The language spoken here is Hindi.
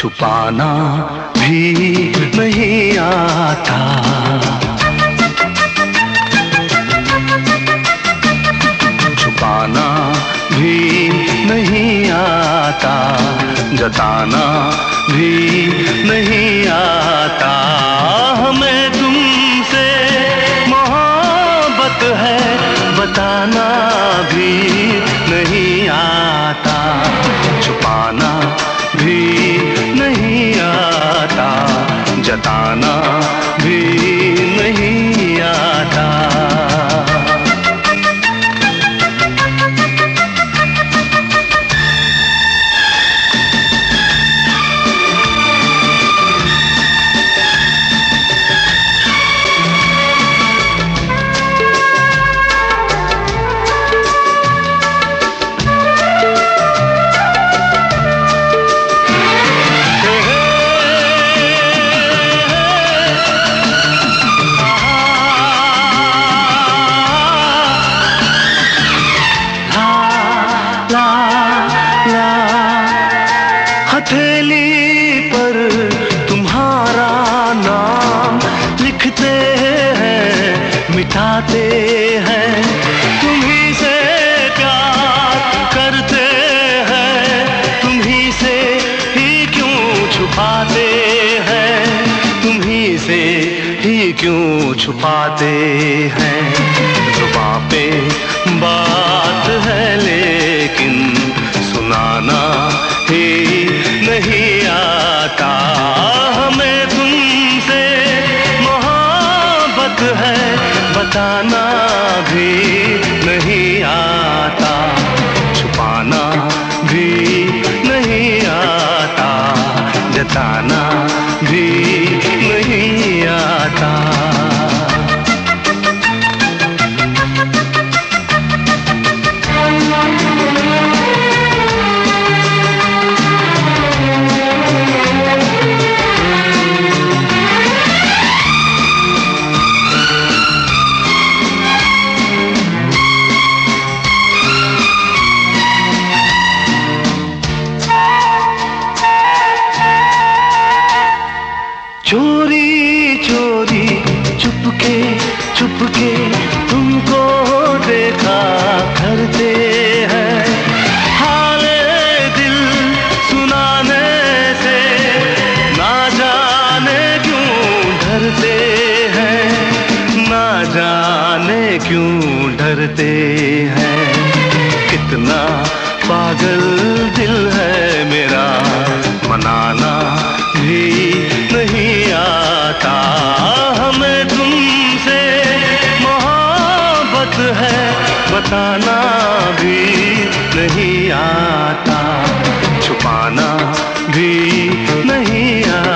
छुपाना भी नहीं आता। छुपाना भी नहीं आता जताना भी नहीं आता। हमें जताना हथेली पर तुम्हारा नाम लिखते हैं, मिटाते हैं। तुम्ही से प्यार करते हैं, तुम्ही से ही क्यों छुपाते हैं? तुम्ही से ही क्यों छुपाते हैं? नहीं आता हमें तुमसे मोहब्बत है, बताना भी नहीं आता, छुपाना भी नहीं आता, जताना चुपके चुपके तुमको देखा करते हैं। हाले दिल सुनाने से, ना जाने क्यों डरते हैं। ना जाने क्यों डरते हैं। कितना पागल दिल है मेरा, मनाना बताना भी नहीं आता छुपाना भी नहीं आता